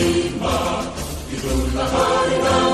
Fatima, Idul Harina.